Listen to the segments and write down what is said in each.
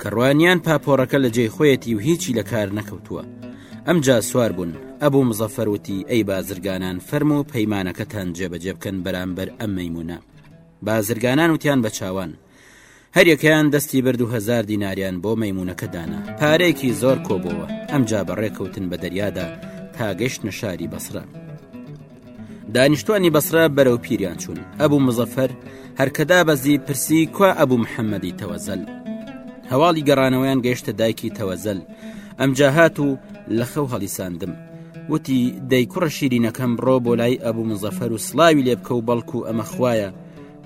کە ڕوانیان پاپۆڕەکە لە جێی خۆیەتی و هیچی لە کار نەکەوتووە ئەم جا سوار بوون ئەبوو مزەفەروتی ئەی بازرگانان فەرم و پەیمانەکەتان جێبەجێ بکەن بەرامبەر ئەم مەمونە بازرگانان وتیان بە چاوان هەریەکەیان دەستی برد و هزار دیناریان بۆ مەمونونەکە دانا پارێکی زۆر کۆبەوە ئەم جا بە ڕێکەوتن بە دەریادا تاگەشت نە شاری بەسرە دانیشتوانی بەسرە بەرەو پیریان چوون ئەبوو مزەفەر هەرکەدا بەزی پرسی کوا ئەبوو محەممەدی تەوەزەل هەواڵی گەڕانەوەیان گەیشتە دایکی تەوەزەل ئەمجا هات و لە خەو هەڵیساندم وتی دەی کوڕە شیرینەکەم بڕۆ بۆ لای ئەبوو مزەفەر و سلاوی لێ بکە و بەڵکو ئەمە خویە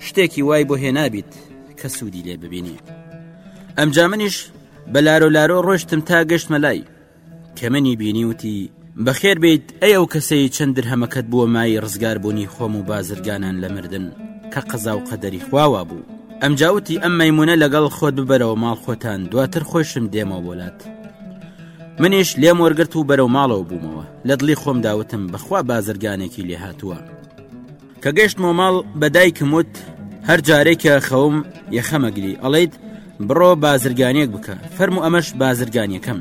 شتێکی وای بۆ هێنابیت کە سوودی لێ ببینی ئەمجا منیش بە لارۆ لارۆ ڕۆشتم تا گەشتمە لای کە منی بینی وتی بەخێر بیت ئەی ئەو کەسەی چەند درهەمەکەت بووە مای ڕزگار بوونی خۆم و بازرگانان لە مردن کە قەزا و قەدەری خواوا بوو ئەم جاوتی ئەم مەمونە لەگەڵ خۆت ببەرەوە ماڵ خۆتان دواتر خۆشم دێمەوە بۆلات منیش لێم وەرگرت و بەرەو ماڵەوە بوومەوە لە دڵی خۆم داوتم بەخوا بازرگانێکی لێ هاتووە کە گەشتمەوە ماڵ بە دایکم وت هەر جارێک کە خەوم یەخەمەگری ئەڵیت بڕۆ بازرگانیەک بکە فەرم و ئەمەش بازرگانیەکەم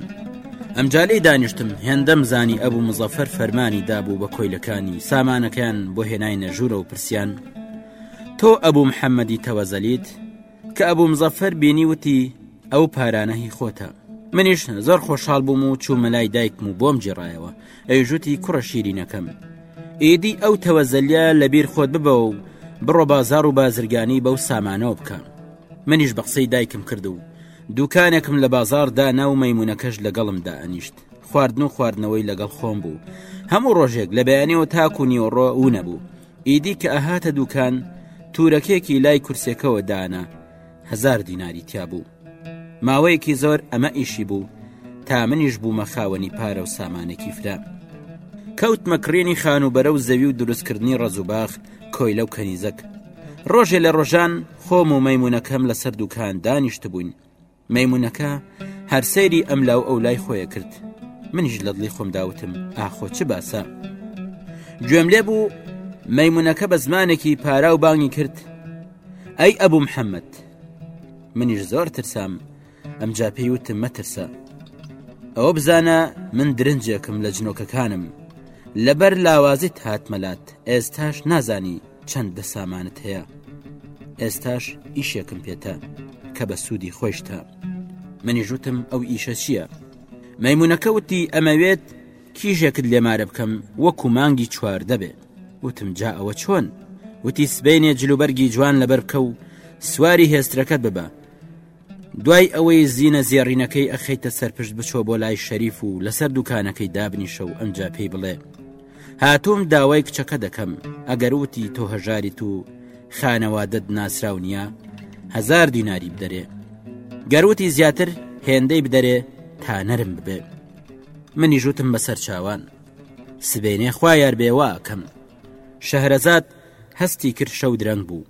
ئەمجالی دانیشتم هێندەم زانی ئەبوو مزەفەر فەرمانی دابوو بە کۆیلەکانی سامانەکەیان بۆ هێنای نەژوورە و پرسیان تۆ ئەبوو محەممەدی تەوەزەلیت کە ئەبوو مزەفەر بینی وتی ئەو پارانە هی خۆتە منیش زۆر خۆشحال بووم و چوومە لای دایکم و بۆم جێڕایەوە ئەیژوتی کوڕە شیرینەکەم ئیدی ئەو تەوەزەلیا لەبیر خۆت ببە و بڕۆ بازار و بازرگانی بەو سامانەوە بکە منیش بە قسەی دایکم کرد و دوکانێکم لە بازار دانا و مەمونونەکەش لەگەڵم دائنیشت خواردن و خواردنەوەی لەگەڵ خۆم بوو هەموو ڕۆژێک لە بەیانەوە تاکو نیوەڕۆ و نەبوو ئیدی کە ئەهاتە دووکان تورەکێکی لای کورسێکەوە دانا هزار دیناری تیا بوو ماوەیەکی زۆر ئەمە ئیشی بوو تا منیش بوومە خاوەنی پارە و سامانێکی فرە کەوت مەکڕێنی خانوبەرە و زەوی و دروستکردنی ڕزوباخ کۆیلە و کەنیزەک ڕۆژێ لە ڕۆژان خۆم و مەمونونەکەم لەسەر دووکان دانیشت بووین مەیمونەکە هەر سەیری ئەم لاو ئەو لای خۆیە کرد منیش لە دڵی خۆم داوتم ئاخۆ چ باسە گوێم لێ بوو مەمونونەکە بە زمانێکی پارا و بانگی کرد ئەی ئەبوو محەممەد منیش زۆر ترسام ئەم جاپی وتم مەترسە ئەوە بزانە من درنجێکم لە جنۆکەکانم لەبەر لاوازیت هاتمەلات ئێستاش نازانی چەند دە سامانت هەیە ئێستاش ئیشێکم پێتە کە بە سوودی خۆشتە منی ژوتم ئەو ئیشە چییە مەمونونەکە وتی ئەمەوێت کیژێکت لێمارە بکەم وەکو مانگی چوار دەبێت وتم جا ئەوە چۆن وتی سبینێ جلوبەرگی جوان لەبەر بکە و سواری هێسترەکەت ببە دوای ئەوەی زینە زێڕینەکەی ئەخەیتە سەرپشت بچۆ بۆ لای شەریف و لەسەر دوکانەکەی دابنیشە و ئەمجا پێی بڵێ هاتووم داوای کچەکە دەکەم ئەگەر وتی تۆ هەژاری تو خانەوادەت ناسراو نییە هزار دیناری بدەرێ گەروتی زیاتر هێندەی بدەرێ تا نەرم ببێ منی ژوتم بەسەر چاوان سبێنێ خوایار بێوا کەم شەهرەزاد هەستی کرد شەو درەنگ بوو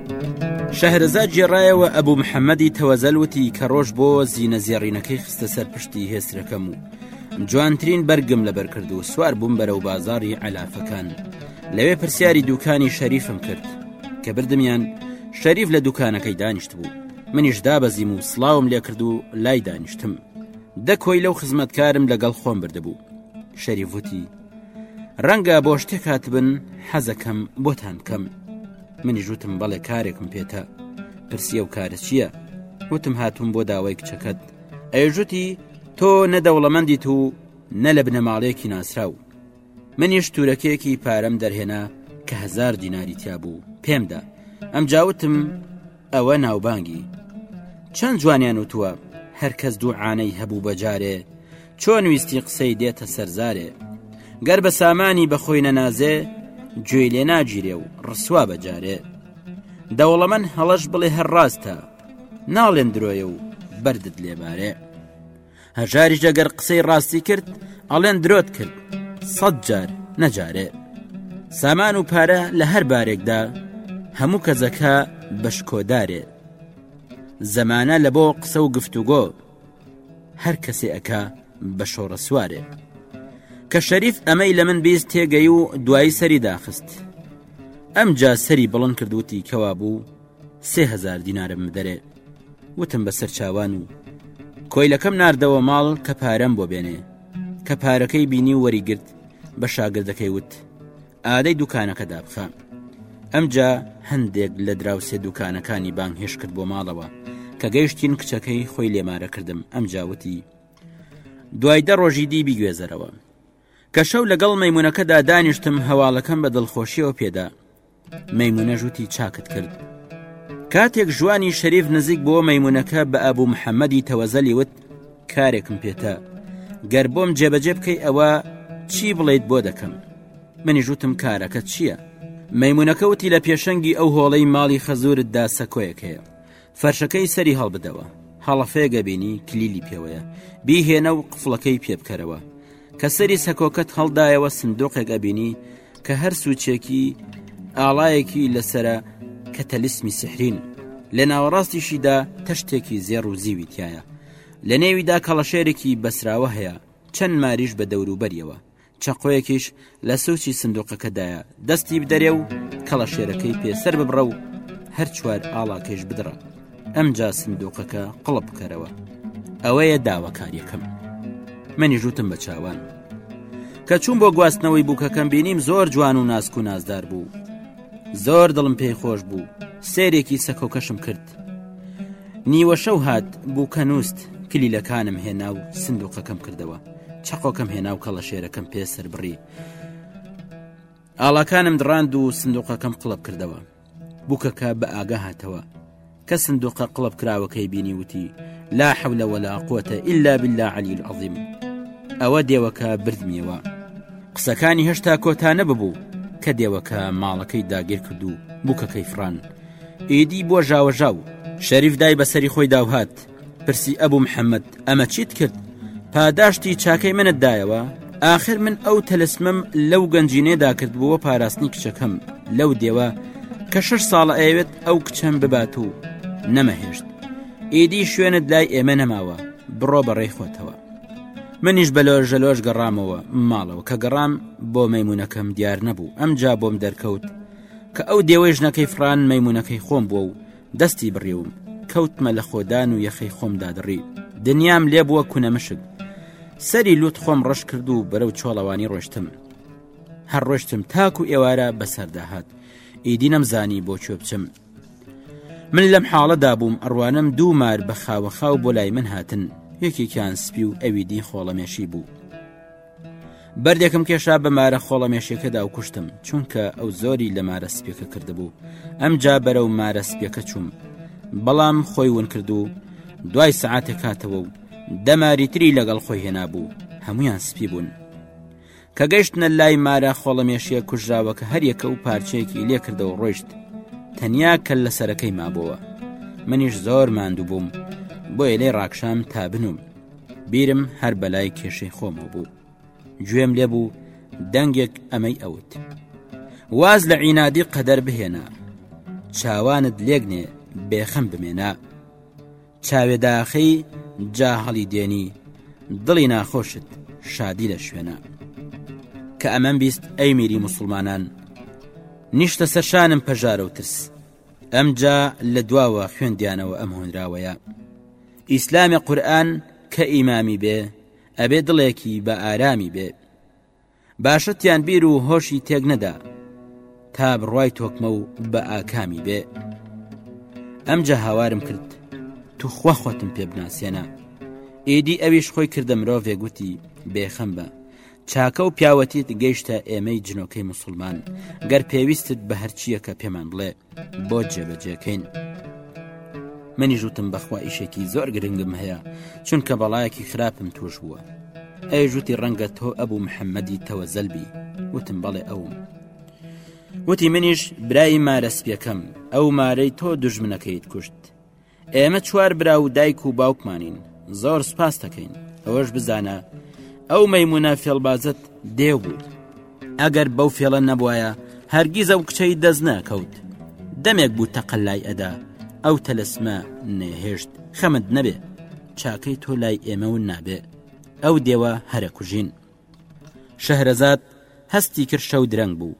شەهرەزاد گێڕایەوە ئەبوو محەممەدی تەوەزەل وتی کە ڕۆژ بۆ زیینە زێڕینەکەی خستە سەر پشتی هێسترەکەم و جوانترین بەرگم لەبەر کرد و سوار بووم بەرە و بازاری ئەلافەکان لەوێ پرسیاری دوکانی شەریفم کرد کە بردمیان شەریف لە دوکانەکەی دانیشت بوو منیش دابەزیم و سلااوم لێ کرد و لای دانیشتم دەکۆی لەو خزمەتکارم لەگەڵ خۆم بردبوو شەریڤوتی ڕەنگە بۆ شتێک هاتبن حەزەکەم بۆتان کەم منیش وتم بەڵێ کارێکم پێتە پرسیە و کارە چییە وتم هاتووم بۆ داوای کچەکەت ئەیژوتی تۆ نەدەوڵەمەندیت و نە لە بنەماڵەیەکی ناسراو منیش تورەکێکی پارەم دەرهێنا کە هزار دیناری تیا بوو پێمدا ئەم جاوتم ئەوە ناوبانگی چەند جوانیان وتووە هەر کەس دووعانەی هەبوو بە جارێ چۆن ویستی قسەی دێتە سەرزارێ گەر بە سامانی بە خۆی نەنازێ گوێی لێ ناگیرێ و ڕسوا بە جارێ دەوڵەمەن هەڵەش بڵێ هەر ڕاستە ناڵێن درۆیە و بەردت لێبارێ هەژاریش ئەگەر قسەی ڕاستی کرد ئەڵێن درۆت کرد سەد جار نەجارێ سامان و پارە لە هەر بارێکدا هەموو کەجەکە بەشکۆدارێ زەمانە لە بۆ قسە و گفتوگۆ هەر کەسێ ئەکا بە شۆڕە سوارێ کە شەریف ئەمەی لە من بیست تێگەی و دوایی سەری داخست ئەم جا سەری بڵند کردوتی کەوا بوو سێ هەزار دینارم بدەرێ وتم بە سەرچاوان و کۆیلەکەم نردەوە ماڵ کە پارەم بۆ بێنێ کە پارەکەی بینی و وەریگرت بە شاگردەکەی وت ئادەی دوکانەکە دابخە ئەمجا هەندێک لە دراوسێ دوکانەکانی بانگهێش کرد بۆ ماڵەوە کە گەیشتین کچەکەی خۆی لێمارە کردم ئەم جاوتی دوای دە ڕۆژی دی بیگوێزەرەوە کە شەو لەگەڵ مەمونونەکەدا دانیشتم هەواڵەکەم بە دڵخۆشیەوە پێدا مەمونە ژووتی چاکت کرد کاتێک ژوانی شەریف نزیک بۆ مەمونونەکە بە ئەبوو محەممەدی تەوەزەلی وت کارێکم پێتە گەر بۆم جێبەجێ بکەی ئەوە چی بڵیت بۆ دەکەم منی ژوتم کارەکە چییە؟ مەمونونەکەوتی لە پێشەنگی ئەو هۆڵەی ماڵی خەزورتدا سەکۆیەک هەیە فەرشەکەی سەری هەڵبدەوە هەڵەفێگە بینی کلیلی پێوەیە بیهێنە و قفڵەکەی پێبکەرەوە کە سەری سەکۆکەت هەڵدایەوە سندۆقێک ئەبینی کە هەر سوچێکی ئاڵایەکی لەسرە کە تەلیسمی سحرین لە ناوەڕاستیشیدا تەشتێکی زێڕ و زیوی تایە لە نێویدا کەڵەشێرێکی بەسراوە هەیە چەند ماریش بە دەوروبەریەوە چەقۆیەکیش لە سوچی سندوقەکەدایە، دەستی بدەرێ و کەڵەشێرەکەی پێ سەر ببڕە و هەر چوار ئاڵاکەیش بدڕە، ئەمجا سندوقەکە قڵپ بکەرەوە. ئەوەیە داواکاریەکەم. منیش وتم بە چاوان. کە چوون بۆ گواستنەوەی بووکەکەم بینیم زۆر جوان و ناسک و نازدار بوو. زۆر دڵم پێی خۆش بوو، سێرێکی سەکۆکەشم کرد. نیوەشەو هات، بووکە نووست، کلیلەکانم هێنا و سندوقەکەم کردەوە. چەقۆکەم هێنا و کەڵەشێرەکەم پێ سەربڕی ئاڵاکانم دڕاند و سندوقەکەم قڵب کردەوە بووکەکە بە ئاگا هاتەوە کە سندوقە قڵب کراوەکەی بینی وتی لا حەولەوە لە قوتە ئللا بلا علی العظیم ئەوە دێوەکە بردمیەوە قسەکانی هەشتا کۆتانە ببوو کە دێوەکە ماڵەکەی داگیر کرد و بووکەکەی فران ئیدی بۆ ژاوەژاو شەریف دای بەسەری خۆی داوهات پرسی ئەبوو محەممەد ئەمە چیت کرد پاداشتی چاکەی منت دایەوە آخر من ئەو تەلسمەم لەو گەنجینێدا کردبووە پاراستنی کچەکەم لەو دێوە کە شش ساڵە ئەوێت ئەو کچەم ببات و نەمەهێشت ئیدی شوێنت لای ئێمە نەماوە بڕۆ بەڕێ خۆتەوە منیش بەلۆر ژەلۆش گەڕامەوە ماڵەوە کە گەڕام بۆ مەمونونەکەم دیار نەبوو ئەم جا بۆم دەرکەوت کە ئەو دێوەی ژنەکەی فران مەمونونەکەی خۆم بووە و دەستی بڕیوم کەوتمە لە خۆدان و یەخەی خۆم دادڕی دنیام لێ بووە کونە مشک سەری لوت خۆم ڕەش کرد و بەرەو چۆڵەوانی ڕۆشتم هەر ڕۆشتم تاکو و ئێوارە بەسەرداهات ئیدی نەمزانی بۆ کوێ بچم من لەم حاڵەدا بووم ئەڕوانم دوو مار بە خاوەخاو بۆ لای من هاتن یەکێکیان سپی و ئەوی دی خۆڵەمێشی بوو بەردێکم کێشا بە مارە خۆڵە مێشێکەدا و کوشتم چونکە ئەو زۆری لە مارە سپێکە کردبوو ئەم جا بەرە و مارە سپێکە چووم بەڵام خۆی ون کرد و دوای سعاتێک کاتەوە و دەماری تری لەگەڵ خۆی هێنا بوو هەمویان سپی بوون کە گەشتنە لای مارە خۆڵەمێشیە کوژراوەکە هەریەکە و پارچەیەکی لێ کردەوە ڕۆیشت تەنیا کە لە سەرەکەی مابەوە منیش زۆر ماندوو بووم بۆیە لێ ڕاکشام تا بنوم بیرم هەر بەلای کێشەی خۆمەوە بوو گوێم لێ بوو دەنگێک ئەمەی ئەوت واز لە عینادی قەدەر بهێنا چاوانت لێگنێ بێخەم بمێنە چاوێداخەی جا هەڵی دێنی دڵی ناخۆشت شادی لە شوێنە کە ئەمەم بیست ئەی میری مسلمانان نیشتە سەرشانم پەژارە و ترس ئەمجا لە دواوە خوێندیانەوە ئەم هۆنراوەیە ئیسلامە قورآن کە ئیمامی بێ ئەبێ دڵێکی بە ئارامی بێ باشەتیان بیر و هۆشی تێک نەدا تا بڕای تۆکمە و بە ئاکامی بێ ئەمجا هاوارم کرد توخوا خۆتم پێ بناسیێنە ئیدی ئەویش خۆی کردە مرۆڤێ گوتی بێخەم بە چاکە و پیاوەتیت گەیشتە ئێمەی جنۆکەی مسلمان گەر پێویستت بە هەرچیەکە پێمان بڵێ بۆ جێبەجێکەین. منیش وتم بەخوا ئیشێکی زۆر گرنگم هەیە چونکە بەڵایەکی خراپم توش بووە ئەی ژوتی ڕەنگە تۆ ئەبوو محەممەدی تەوە زەلبی وتم بەڵێ ئەوم وتی منیش برایی مارەسپیەکەم ئەو مارەی تۆ دژمنەکەیت کوشت ئێمە چوار برا و دایک و باوکمانین زۆر سپاس دەکەین ئەوەش بزانە ئەو مەمونە فێڵبازت دێو بوو ئەگەر بەو فێڵە نەبواە هەرگیزە و کچەی دەست ناکەوت دەمێک بوو تەقللای ئەدا ئەو تەلسمە نەهێشت خەمت نەبێ چاکەی تۆ لای ئێمە و نابێ ئەو دێوە هەرە کوژین شەهرەزاد هەستی کرد شەو درەنگ بوو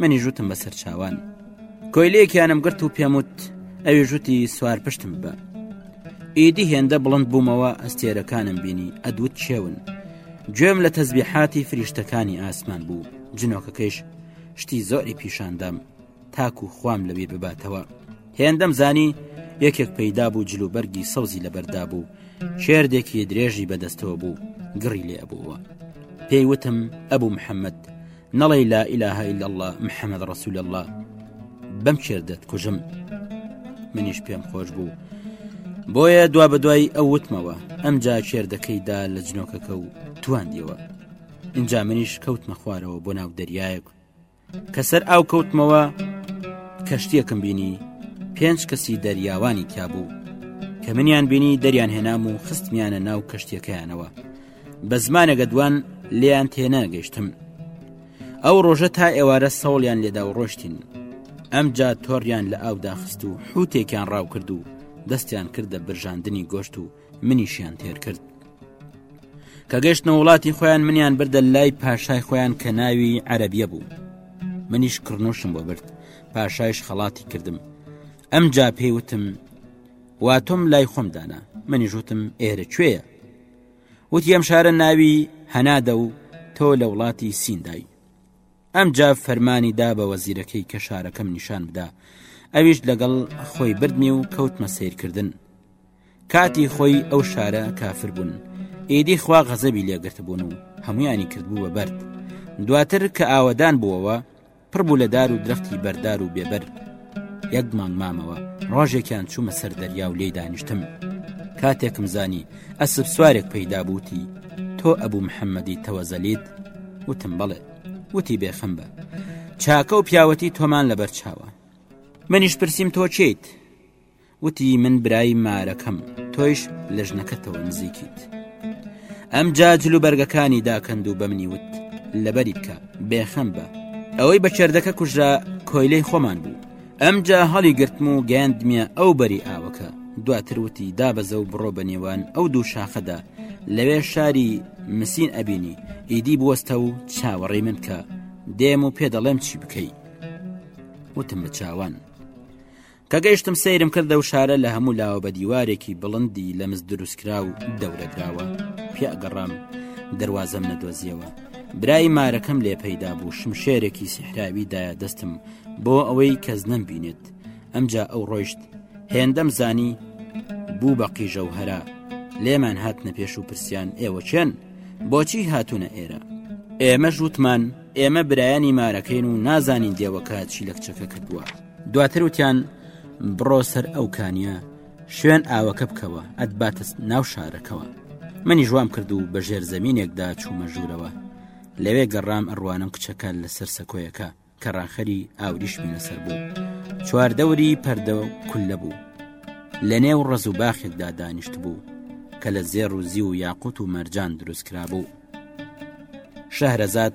منی ژوتم بە سەرچاوان کۆیلەیەکیانم گرت و پێموت ئەوی ژوتی سوار پشتم بە ئیدی هێندە بڵند بوومەوە ئەستێرەکانم بینی ئەدوت چێون گوێم لە تەزبیحاتی فریشتەکانی ئاسمان بوو جنۆکەکەیش شتی زۆری پیشاندام تاکو خوام لەبیر بباتەوە هێندەم زانی یەکێک پەیدا بوو جلوبەرگی سەوزی لەبەردا بوو شێردێکی درێژی بەدەستەوە بوو گڕی لێ بووە پێی وتم ئەبوو محەممەد نەڵێی لا اله الا اللە محمد رسول اللە بەم کێر دەت کوژم منیش پێم خۆش بوو بۆیە دوا بە دوای ئەو وتمەوە ئەمجا کێر دەکەیدا لە جنۆکەکە و تواندیەوە اینجا منیش کەوتمە خوارەوە بۆ ناو دەریایەک کە سەر ئاو کەوتمەوە کەشتیەکەم بینی پێنج کەسی دەریاوانی تیا بوو کە منیان بینی دەریان هێنام و خستمیانە ناو کەشتیەکەیانەوە بە زمانەگە دوان لێیان تێناگەشتم ئەو ڕۆژە تا ئێوارە سەوڵیان لێدا و ڕۆشتین ئەمجا تۆریان لە ئاوداخست و حوتێکیان ڕاو کرد و دەستیان کردە برژاندنی گۆشت و منیشیان تێر کرد کە گەشتە وڵاتی خۆیان منیان بردە لای پاشای خۆیان کە ناوی عەربیە بوو منیش کڕنوشم بۆ برد پاشایش خەڵاتی کردم ئەم جا پێیوتم واتۆم لای خۆمدانا منیژوتم ئێرە کوێە وتی ئەم شارە ناوی هەنادە و تۆ لە وڵاتی سیندای ئەمجا فەرمانی دا بە وەزیرەکەی کە شارەکەم نیشان بدا ئەویش لەگەڵ خۆی بردنی و کەوتمە سیرکردن کاتی خۆی ئەو شارە کافر بوون ئیدی خوا غەزەبی لێگرت بوون و هەمویانی کردبوو بە بەرد دواتر کە ئاوەدان بووەوە پڕ بوو لە دار و درەختی بەردار و بێبەر یەک مانگ مامەوە ڕۆژێکیان چوومە سەر دەریا و لێی دانیشتم کاتێکم زانی ئەسب سوارێک پەیدا بووتی تۆ ئەبوو محەممەدی تەوەزەلیت وتم بڵێ وتی بێخم بە چاکە و پیاوەتی تۆمان لەبەر چاوە منیش پرسییم تۆ چیت وتی من برای مارەکەم تۆیش لە ژنەکەتەوە نزیکیت ئەم جا جل و بەرگەکانی داکەند و بەمنی وت لەبەری بکە بێخەم بە ئەوەی بە چێردەکە کوژرا کۆیلەی خۆمان بوو ئەمجا هەڵی گرتم و گەیاندمیە ئەو بەری ئاوەکە دواتر وتی دابەزە و بڕۆ بە نێوان ئەو دوو شاخەدا لەوێ شاری مسین ئەبینی ئیدی بوەستە و چاوەڕی من کە دێم و پێ دەڵێم چی بکەی وتم بە چاوان کە گەیشتم سەیرم کردە و شارە لە هەموو لاوە بە دیوارێکی بڵندی لە مز دروستکرا و دەورەدراوە پیاگەڕام دەواازەم نەدۆزیەوە برای مارەکەم لێ پەیدا بوو شمشێرێکی سیحراوی دایە دەستم بۆ ئەوەی کەس نەم بینێت ئەمجا ئەو ڕۆیشت هێندەم زانی بوو بە قیژە و هەرا لێمان هاتنە پێش و پرسیان ئێوە چێن بۆچی هاتوونە ئێرە ئێمە ژووتمان ئێمە برایانی مارەکەین و نازانین دێوەکە چی لە کچەکە کردووە دواتر وتیان بڕۆ سەر ئەو کانیە شوێن ئاوەکە بکەوە ئەت باتە ناو شارەکەەوە منی ژوام کرد و بە ژێر زمینێکدا چوومە ژوورەوە لەوێ گەڕام ئەڕوانم کچەکە لەسەر سەکۆیەکە کە ڕاخەری ئاوریشمی لەسەر بوو چواردەوری پەردە و کولە بوو لە نێو ڕز و باخێکدا دانیشت بوو کە لە زێر و زی و یاقوت و مەرجان دروستکرا بوو شەهرەزاد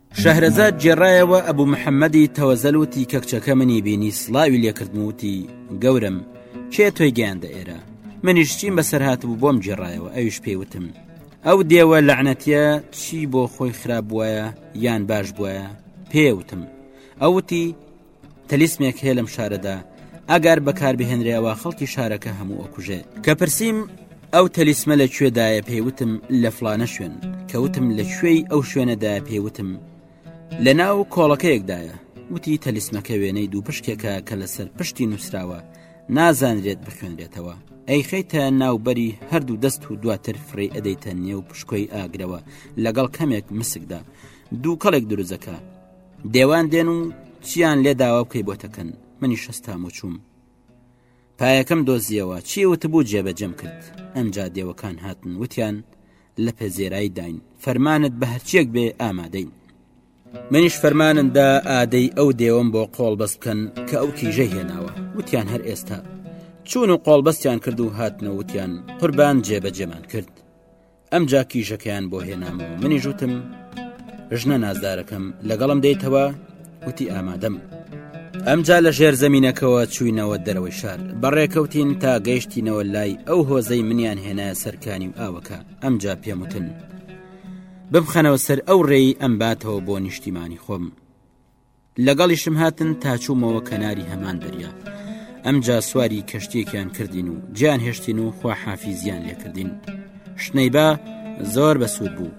شەهرەزاد گێڕایەوە ئەبوو محەممەدی تەوەزەل وتی کە کچەکە منی بینی سلاوی لێکردم وتی گەورم کێ تۆی گەیاندە ئێرە منیش چیم بەسەر هاتبوو بۆم گێڕایەوە ئەویش پێیوتم ئەو دێوە لەعنەتە چی بۆ خۆی خراپ بواە یان باش بواە پێوتم ئەوتی تەلیسمێک هەیە لەم شارەدا ئەگەر بەکار بهێنرێەوە خەڵکی شارەکە هەموو ئۆکوژێت کە پرسییم ئەو تەلیسمە لە کوێدایە پێیوتم لە فلانە شوێن کەوتم لە کوێی ئەو شوێنەدا پێیوتم لە ناو کۆڵەکەیەکدایە وتی تەلیسمەکە وێنەی دوو پشکێکە کە لەسەر پشتی نووسراوە نازانرێت بخوێنرێتەوە ئەی خەیتە ناوبەری هەردوو دەست و دواتر فڕی ئەدەیتە نێو پشکۆی ئاگرەوە لەگەڵ کەمێک مسکدا دوو کەڵێک دروزەکە دێوان دێن و چیان لێ داوا بکەی بۆتەکەن منی شەستام و چووم پایەکەم دۆزیەوە چی وتبوو جێبەجەم کرد ئەمجا دێوەکان هاتن وتیان لە پەزێرای داین فەرمانت بە هەرچیەک بێ ئامادەین منیش فەرمانمدا ئادەی ئەو دێوەم بۆ قۆڵ بەس بکەن کە ئەو کیژە هێناوە وتیان هەر ئێستا چون و قۆڵبەستیان کرد و هاتنەوتیان قوربان جێبەجێمان کرد ئەمجا کیژەکەیان بۆ هێنامەوە منیش وتم ژنە نازدارەکەم لەگەڵم دەیتەوە وتی ئامادەم ئەمجا لە ژێر زمینینەکەەوە چوینەوە دەرەوەی شار بەڕێکەوتین تا گەیشتینەوە لای ئەو هۆزەی منیان هێنایە سەرکانی و ئاوەکە ئەمجا پێموتن ببخەنەوە سەر ئەو ڕێی ئەم باتەوە بۆ نیشتیمانی خۆم لەگەڵیشم هاتن تا چوومەوە کەناری هەمان دەریا ئەمجا سواری کەشتێکیان کردین و جیان هێشتین و خوا حافیزیان لێکردین شنەی با زۆر بەسوود بوو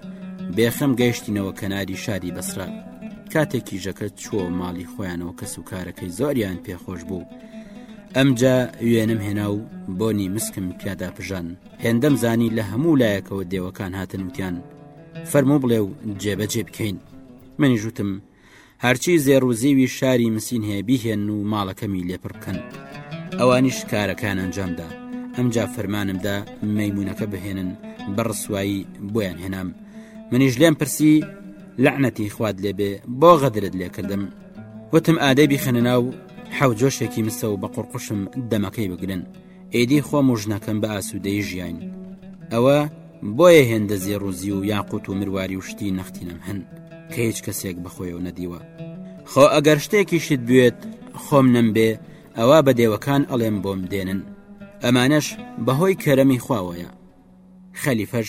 بێخەم گەیشتینەوە کەناری شاری بەسرا کاتێکی ژەکەت چووە ماڵی خۆیانەوە کەس و کارەکەی زۆریان پێخۆش بوو ئەمجا وێنم هێنا و بۆنی مسکم پیادا پژان هێندەم زانی لە هەموو لایەکەوە دێوەکان هاتن وتیان فەرمو بڵێ و جێبەجێ بکەین منی ژوتم هەرچی زێڕ و زیوی شاری مسین هەیە بیهێن و ماڵەکەمی لێپڕ بکەن ئەوانیش کارەکان ئەنجامدا ئەمجا فەرمانمدا مەمونونەکە بهێنن بە ڕسوایی بۆیان هێنام منیش لێم پرسی لەعنەتی خوات لێبێ بۆ غەدرت لێکردم وتم ئادەی بیخەنە ناو حەوجۆشێکی مسە و بە قڕقشم دەمەکەی بگرن ئێدی خۆم و ژنەکەم بە ئاسوودەی ژیاین ئەوە بۆیە هێندە زێڕوزی و یاقوت و مرواری و شتی نەختینم هەن کە هیچ کەسێک بەخۆی و نەدیوە خۆ ئەگەر شتێکیشت بوێت خۆم نەمبێ ئەوە بە دێوەکان ئەڵێم بۆم دێنن ئەمانەش بەهۆی کەرەمی خواوەیە خەلیفەش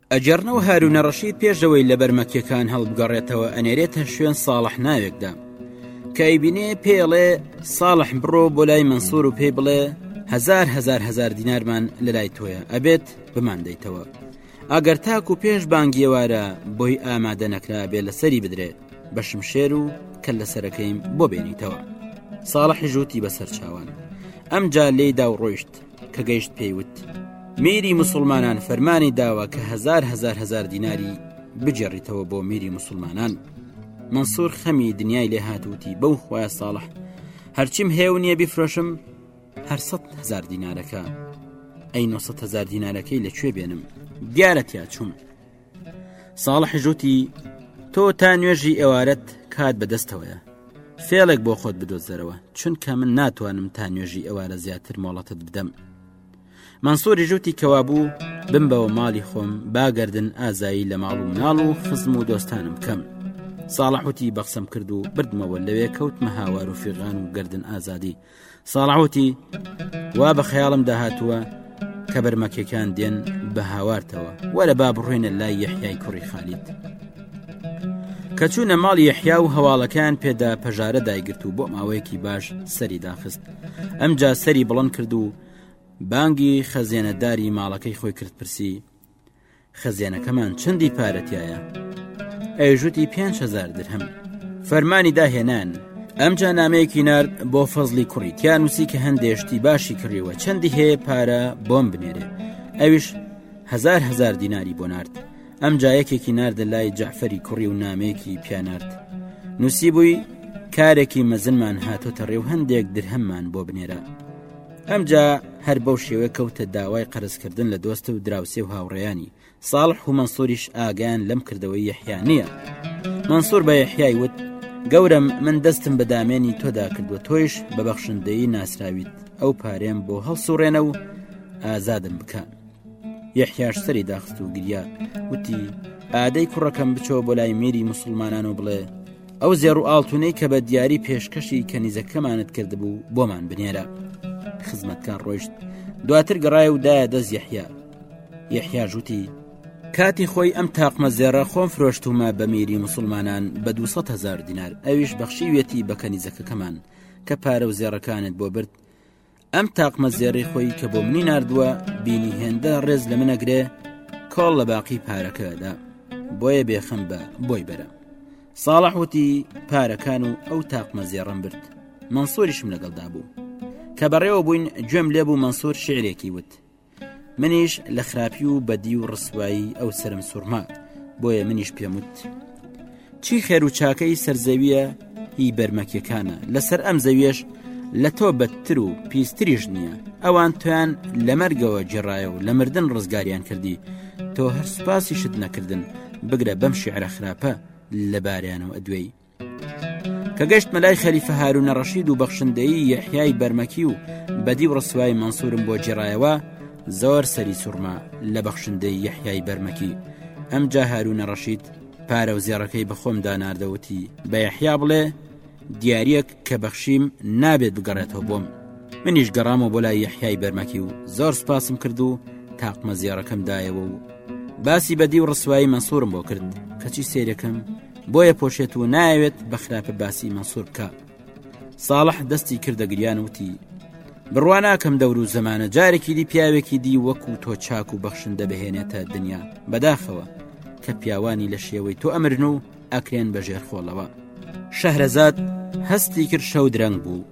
ئەگێڕنە و هارونە ڕەشید پێش ئەوەی لەبەر مەکیەکان هەڵبگەڕێتەوە ئەنێرێتە شوێن ساڵح ناوێکدا کایبینێ پێڵێ ساڵح بڕۆ بۆ لای منسوور و پێی بڵێ هزار هزار هزار دینارمان لە لای تۆیە ئەبێت بمان دەیتەوە ئەگەر تاک و پێش بانگیێوارە بۆی ئامادە نەکرا بێ لەسەری بدرێ بە شمشێر و کە لە سەرەکەیم بۆ بێنیتەوە ساڵحی ژووتی بەسەر چاوان ئەمجا لێیدا و ڕۆیشت کە گەیشت پێی وت میری مسلمانان فەرمانی داوە کە هزار هزار هزار دیناری بگێڕیتەوە بۆ میری مسلمانان منسوور خەمی دنیای لێ هاتووتی بەو خۆیان ساڵح هەرچیم هەیە و نییە بیفرۆشم هەر سەد هزار دینارەکە ئەی 900 هزار دینارەکەی لەکوێ بێنم دیارەتیا چوون ساڵح ژوتی تۆ تا نوێژی ئێوارەت کات بەدەستەوەیە فێڵێک بۆ خۆت بدۆزەرەوە چونکە من ناتوانم تا نوێژی ئێوارە زیاتر مۆڵەتت بدەم منسووری ژوتی کەوا بوو بم بەوە ماڵی خۆم باگەردن ئازایی لە ماڵ و ناڵ و خزم و دۆستانم کەم ساڵحوتی بەخسم کرد و بردمەوە لەوێ کەوتمە هاوار و فیغان و گردن ئازادی ساڵعوتی وا بە خەیاڵم داهاتووە کە بەرمەکەکان دێن بە هاوارتەوە وەرە با بڕوێنە لای یەحیای کوڕی خالیت کە چوونە ماڵ یەحیا و هەواڵەکان پێدا پەژارە دایگرت و بۆ ماوەیەکی باش سەری داخست ئەمجا سەری بڵند کرد و بانگی خەزێنەداری ماڵەکەی خۆی کرد پرسی خەزێنەکەمان چەندی پارە تایە ئەیژوتی پێنج هزار درهم فەرمانی داهێنان ئەمجا نامەیەکی نرد بۆ فەزلی کوڕی تیانوسی کە هەندێشتی باشی کڕیوە چەندی هەیە پارە بۆم بنێرێ ئەویش هزار هزار دیناری بۆ نرد ئەم جایەکێکی نردە لای جعفەری کوڕی و نامێکی پیانرد نووسی بووی کارێکی مەزنمان هاتۆتە ڕێو هەندێک درهممان بۆ بنێرە ئەمجا هەر بەو شێوەیە کەوتە داوای قەرزکردن لە دۆستە و دراوسێ و هاوڕێیانی ساڵح و مەنسوریش ئاگیان لەم کردەوەی یحیا نییە مەنسوور بە یحیای وت گەورم من دەستم بە دامێنی تۆدا کردووە تۆیش بە بەخشندەیی ناسراویت ئەو پارێم بۆ هەڵسوڕێنە و ئازادم بکە یحیاش سەری داخست و گریا وتی ئادەی کوڕەکەم بچەوە بۆ لای میری مسلمانان و بڵێ ئەو زێڕ و ئاڵتونەی کە بە دیاری پێشکەشی کەنیزەکەمانت کردبوو بۆمان بنێرە خزمەتکار ڕۆیشت دواتر گەڕای و دایە دەست یحیا یحیا ژووتی کاتی خۆی ئەم تاقمە زێڕە خۆم فرۆشتومە بە میری مسلمانان بە 200 هزار دینار ئەویش بەخشیویەتی بەکەنی زەکەکەمان کە پارە و زێڕەکانت بۆ برد ئەم تاقمە زێڕی خۆی کە بۆ منی نردووە بینی هێندە ڕێز لە منەگرێ کۆڵ لە باقی پارەکەدا بۆیە بێخم بە بۆی بەرە ساڵح وتی پارەکان و ئەو تاقمە زێڕم برد منسۆریشم لەگەڵدا بوو کە بەڕێوە بووین گوێم لێبوو منسۆر شعرێکی وت منیش لە خراپی و بەدی و ڕسوایی ئەو سرم سوورما بۆیە منیش پێموت چی خێر و چاکەی سەرزەویە هی بەرمەکیەکانە لەسەر ئەم زەویش لە تۆ بەتر و پیستریش نییە ئەوان تۆیان لە مەرگەوە جێڕایە و لە مردن ڕزگاریان کردی تۆ هەر سوپاسی شت نەکردن بگرە بەم شعرە خراپە لەباریانەوە ئەدوێی کە گەشتمە لای خەلیفە هارونە ڕەشید و بەخشندەی یەحیای بەرمەکی و بەدی و ڕسوای مەسوورم بۆ جێڕایەوە زۆر سەری سوورما لە بەخشندەی یەحیای بەرمەکی ئەم جا هارونە ڕەشید پارە و زێڕەکەی بەخۆم داناردەوتی بە یەحیا بڵێ دیارەک کە بەخشیم نابێت بگەڕێتەوە بۆم منیش گەڕامەوە بۆ لای یەحیای بەرمەکی و زۆر سپاسم کرد و تاقمە زێڕەکەم دایەوە و باسی بەدی و ڕسوایی مەسوورم بۆ کرد کەچی سێرەکەم بۆیە پۆشێت و نایەوێت بە خراپە باسی مەسوور بکە ساڵح دەستی کردە گریان وتی بڕوا ناکەم دەور و زمانە جارێکی دی پیاوێکی دی وەکو تۆ چاک و بەخشن دەبهێنێتە دنیا بەداخەوە کە پیاوانی لە شێوەی تۆ ئەمرن و ئەکرێن بە ژێر خۆڵەوە شەهرەزاد هەستی کرد شەو درەنگ بوو